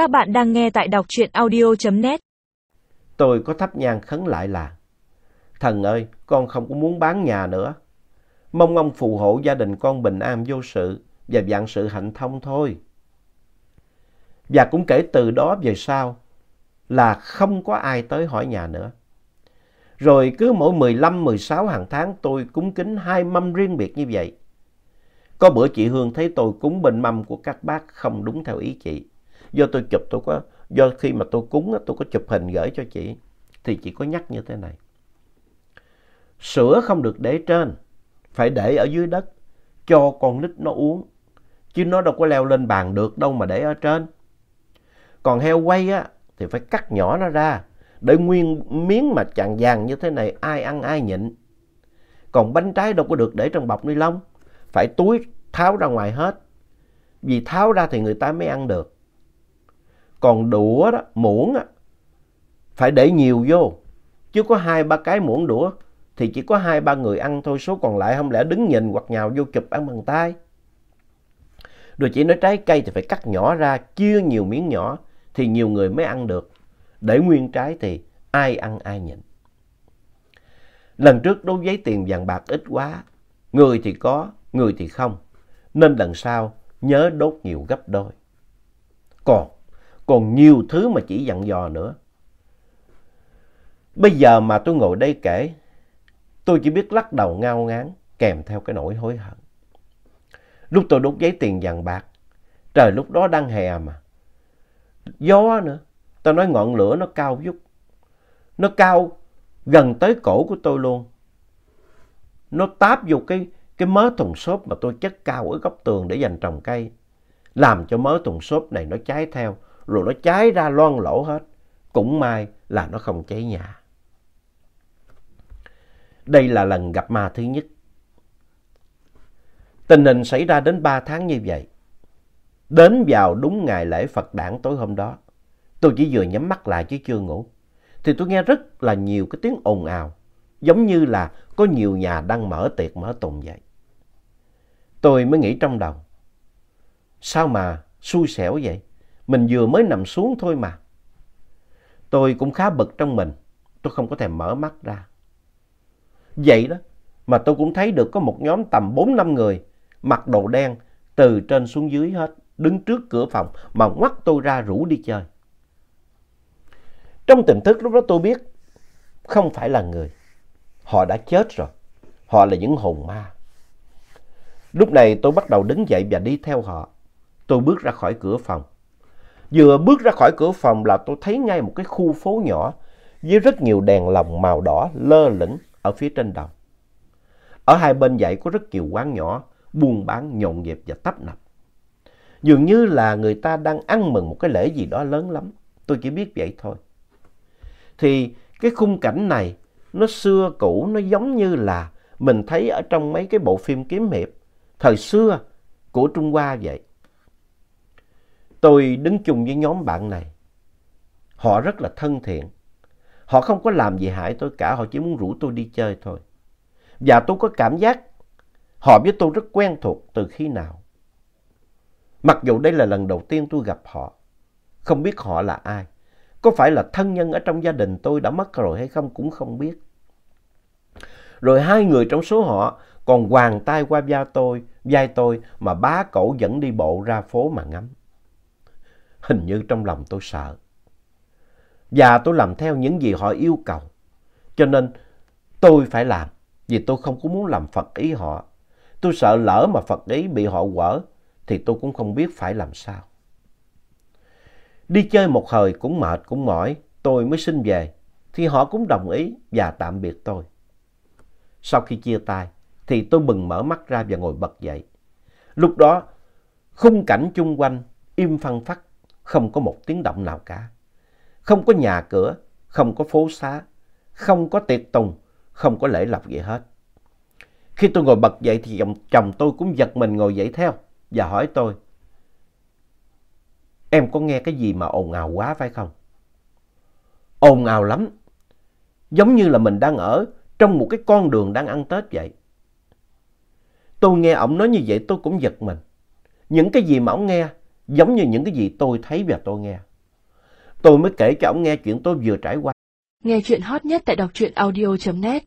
Các bạn đang nghe tại đọc truyện audio.net. Tôi có thắp nhang khấn lại là Thần ơi, con không có muốn bán nhà nữa. Mong ông phù hộ gia đình con bình an vô sự và vạn sự hạnh thông thôi. Và cũng kể từ đó về sau là không có ai tới hỏi nhà nữa. Rồi cứ mỗi 15, 16 hàng tháng tôi cúng kính hai mâm riêng biệt như vậy. Có bữa chị Hương thấy tôi cúng bên mâm của các bác không đúng theo ý chị. Do tôi chụp tôi có, do khi mà tôi cúng tôi có chụp hình gửi cho chị. Thì chị có nhắc như thế này. Sữa không được để trên, phải để ở dưới đất cho con nít nó uống. Chứ nó đâu có leo lên bàn được đâu mà để ở trên. Còn heo quay á thì phải cắt nhỏ nó ra. Để nguyên miếng mà chàng vàng như thế này ai ăn ai nhịn. Còn bánh trái đâu có được để trong bọc ni lông. Phải túi tháo ra ngoài hết. Vì tháo ra thì người ta mới ăn được. Còn đũa đó, muỗng á, phải để nhiều vô. Chứ có hai ba cái muỗng đũa thì chỉ có hai ba người ăn thôi. Số còn lại không lẽ đứng nhìn hoặc nhào vô chụp ăn bằng tay. Rồi chỉ nói trái cây thì phải cắt nhỏ ra, chia nhiều miếng nhỏ thì nhiều người mới ăn được. Để nguyên trái thì ai ăn ai nhịn. Lần trước đốt giấy tiền vàng bạc ít quá, người thì có, người thì không. Nên lần sau nhớ đốt nhiều gấp đôi. Còn, còn nhiều thứ mà chỉ dặn dò nữa. Bây giờ mà tôi ngồi đây kể, tôi chỉ biết lắc đầu ngao ngán kèm theo cái nỗi hối hận. Lúc tôi đốt giấy tiền vàng bạc, trời lúc đó đang hè mà. Gió nữa, tôi nói ngọn lửa nó cao vút. Nó cao gần tới cổ của tôi luôn. Nó táp vô cái, cái mớ thùng xốp mà tôi chất cao ở góc tường để dành trồng cây. Làm cho mớ thùng xốp này nó cháy theo, rồi nó cháy ra loang lỗ hết. Cũng may là nó không cháy nhà. Đây là lần gặp ma thứ nhất. Tình hình xảy ra đến 3 tháng như vậy. Đến vào đúng ngày lễ Phật đản tối hôm đó, tôi chỉ vừa nhắm mắt lại chứ chưa ngủ. Thì tôi nghe rất là nhiều cái tiếng ồn ào, giống như là có nhiều nhà đang mở tiệc mở tùng vậy. Tôi mới nghĩ trong đầu, sao mà xui xẻo vậy? Mình vừa mới nằm xuống thôi mà. Tôi cũng khá bực trong mình, tôi không có thèm mở mắt ra. Vậy đó, mà tôi cũng thấy được có một nhóm tầm 4-5 người mặc đồ đen từ trên xuống dưới hết, đứng trước cửa phòng mà ngoắt tôi ra rủ đi chơi. Trong tiềm thức lúc đó tôi biết không phải là người. Họ đã chết rồi. Họ là những hồn ma. Lúc này tôi bắt đầu đứng dậy và đi theo họ. Tôi bước ra khỏi cửa phòng. Vừa bước ra khỏi cửa phòng là tôi thấy ngay một cái khu phố nhỏ với rất nhiều đèn lồng màu đỏ lơ lửng ở phía trên đầu. Ở hai bên dãy có rất nhiều quán nhỏ, buôn bán nhộn nhịp và tấp nập. Dường như là người ta đang ăn mừng một cái lễ gì đó lớn lắm. Tôi chỉ biết vậy thôi. Thì cái khung cảnh này nó xưa cũ, nó giống như là mình thấy ở trong mấy cái bộ phim kiếm hiệp thời xưa của Trung Hoa vậy. Tôi đứng chung với nhóm bạn này. Họ rất là thân thiện. Họ không có làm gì hại tôi cả, họ chỉ muốn rủ tôi đi chơi thôi. Và tôi có cảm giác họ với tôi rất quen thuộc từ khi nào. Mặc dù đây là lần đầu tiên tôi gặp họ, không biết họ là ai. Có phải là thân nhân ở trong gia đình tôi đã mất rồi hay không cũng không biết. Rồi hai người trong số họ còn hoàng tay qua vai tôi, vai tôi mà bá cổ dẫn đi bộ ra phố mà ngắm. Hình như trong lòng tôi sợ. Và tôi làm theo những gì họ yêu cầu. Cho nên tôi phải làm vì tôi không có muốn làm Phật ý họ. Tôi sợ lỡ mà Phật ý bị họ quở thì tôi cũng không biết phải làm sao. Đi chơi một hồi cũng mệt cũng mỏi, tôi mới xin về, thì họ cũng đồng ý và tạm biệt tôi. Sau khi chia tay, thì tôi bừng mở mắt ra và ngồi bật dậy. Lúc đó, khung cảnh chung quanh im phăng phắc, không có một tiếng động nào cả. Không có nhà cửa, không có phố xá, không có tiệc tùng, không có lễ lộc gì hết. Khi tôi ngồi bật dậy thì chồng, chồng tôi cũng giật mình ngồi dậy theo và hỏi tôi. Em có nghe cái gì mà ồn ào quá phải không? Ồn ào lắm. Giống như là mình đang ở trong một cái con đường đang ăn Tết vậy. Tôi nghe ổng nói như vậy tôi cũng giật mình. Những cái gì mà ổng nghe giống như những cái gì tôi thấy và tôi nghe. Tôi mới kể cho ông nghe chuyện tôi vừa trải qua. Nghe chuyện hot nhất tại đọc truyện audio.net